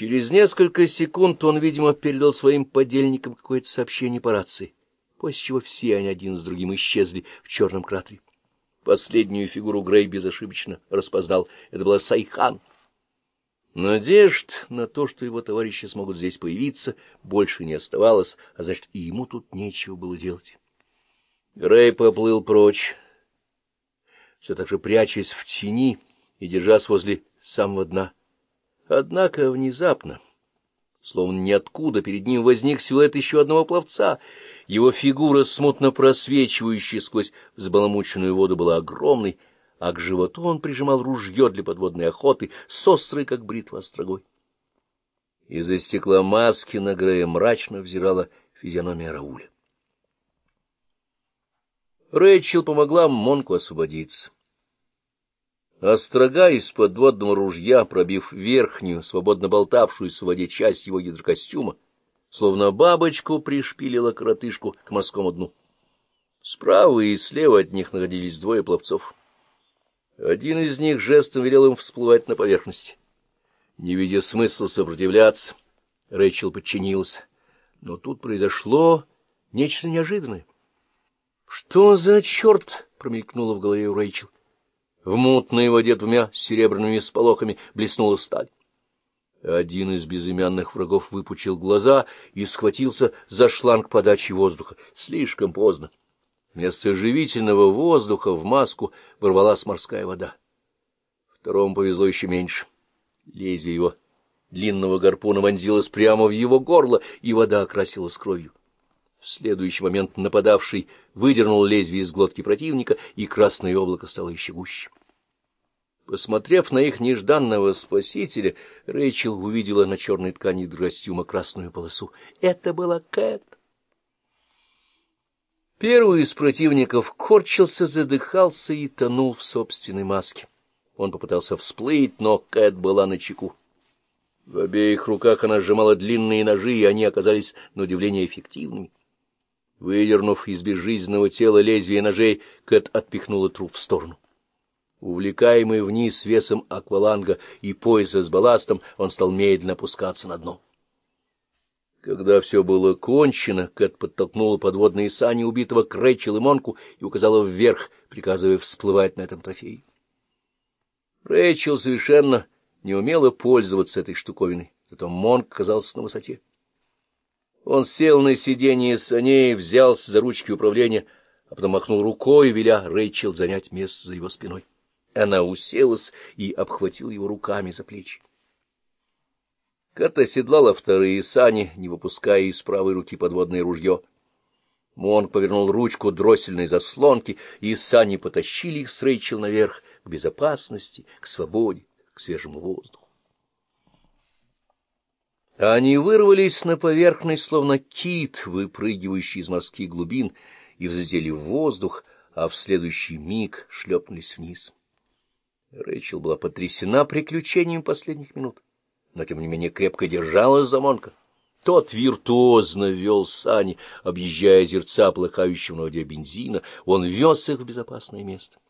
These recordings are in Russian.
Через несколько секунд он, видимо, передал своим подельникам какое-то сообщение по рации, после чего все они один за другим исчезли в черном кратере. Последнюю фигуру Грей безошибочно распознал. Это была Сайхан. Надежд на то, что его товарищи смогут здесь появиться, больше не оставалось, а значит, и ему тут нечего было делать. Грей поплыл прочь, все так же прячась в тени и держась возле самого дна. Однако внезапно, словно ниоткуда, перед ним возник силуэт еще одного пловца. Его фигура, смутно просвечивающая сквозь взбаламученную воду, была огромной, а к животу он прижимал ружье для подводной охоты с острой, как бритва, острогой. Из-за стекла маски на Грея мрачно взирала физиономия Рауля. Рэйчел помогла Монку освободиться. Острога из подводного ружья, пробив верхнюю, свободно болтавшуюся в воде часть его гидрокостюма, словно бабочку пришпилила коротышку к морскому дну. Справа и слева от них находились двое пловцов. Один из них жестом велел им всплывать на поверхность. Не видя смысла сопротивляться, Рэйчел подчинился. Но тут произошло нечто неожиданное. — Что за черт? — промелькнуло в голове у Рэйчел. В мутной воде двумя серебряными сполохами блеснула сталь. Один из безымянных врагов выпучил глаза и схватился за шланг подачи воздуха. Слишком поздно. Вместо живительного воздуха в маску ворвалась морская вода. Второму повезло еще меньше. Лезвие его длинного гарпуна вонзилось прямо в его горло, и вода окрасилась кровью. В следующий момент нападавший выдернул лезвие из глотки противника, и красное облако стало еще гуще. Посмотрев на их нежданного спасителя, Рэйчел увидела на черной ткани костюма красную полосу. Это была Кэт. Первый из противников корчился, задыхался и тонул в собственной маске. Он попытался всплыть, но Кэт была на чеку. В обеих руках она сжимала длинные ножи, и они оказались, на удивление, эффективными. Выдернув из безжизненного тела лезвие ножей, Кэт отпихнула труп в сторону. Увлекаемый вниз весом акваланга и пояса с балластом, он стал медленно опускаться на дно. Когда все было кончено, Кэт подтолкнула подводные сани убитого Крэчел и Монку и указала вверх, приказывая всплывать на этом трофее. Рэйчел совершенно не умела пользоваться этой штуковиной, зато Монк казался на высоте. Он сел на сиденье саней, взялся за ручки управления, а потом махнул рукой, веля Рэйчел занять место за его спиной. Она уселась и обхватила его руками за плечи. Кат оседлала вторые сани, не выпуская из правой руки подводное ружье. Монг повернул ручку дроссельной заслонки, и сани потащили их с Рэйчел наверх, к безопасности, к свободе, к свежему воздуху. Они вырвались на поверхность, словно кит, выпрыгивающий из морских глубин, и взлетели в воздух, а в следующий миг шлепнулись вниз. Рэйчел была потрясена приключениями последних минут, но, тем не менее, крепко держалась за Монка. Тот виртуозно вел сани, объезжая зерца, плакающего на воде бензина, он вез их в безопасное место.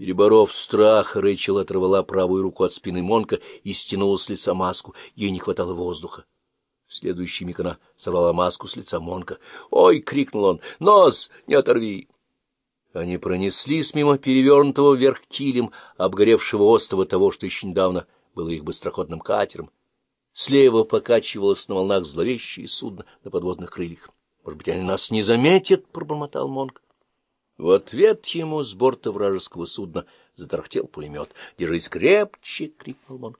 Переборов страх, Рэйчел оторвала правую руку от спины Монка и стянула с лица маску. Ей не хватало воздуха. В следующий миг она сорвала маску с лица Монка. «Ой!» — крикнул он. «Нос! Не оторви!» Они пронеслись мимо перевернутого вверх килем, обгоревшего острова того, что еще недавно было их быстроходным катером. Слева покачивалось на волнах зловещее судно на подводных крыльях. — Может быть, они нас не заметят? — пробормотал Монк. В ответ ему с борта вражеского судна затарахтел пулемет. — Держись крепче! — крикнул Монк.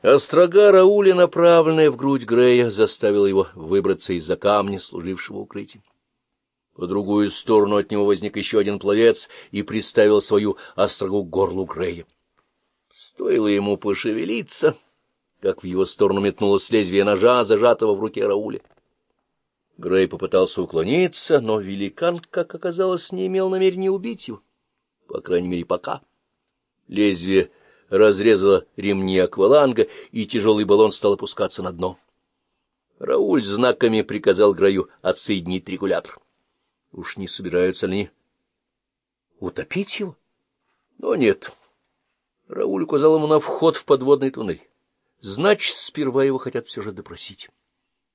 Острога Рауля, направленная в грудь Грея, заставила его выбраться из-за камня, служившего укрытием. По другую сторону от него возник еще один пловец и приставил свою острогу к горлу Грея. Стоило ему пошевелиться, как в его сторону метнулось лезвие ножа, зажатого в руке Рауля. Грей попытался уклониться, но великан, как оказалось, не имел намерения убить его. По крайней мере, пока. Лезвие разрезало ремни акваланга, и тяжелый баллон стал опускаться на дно. Рауль знаками приказал Граю отсоединить регулятор. Уж не собираются ли они утопить его? Но нет. Рауль указал ему на вход в подводный туннель. Значит, сперва его хотят все же допросить.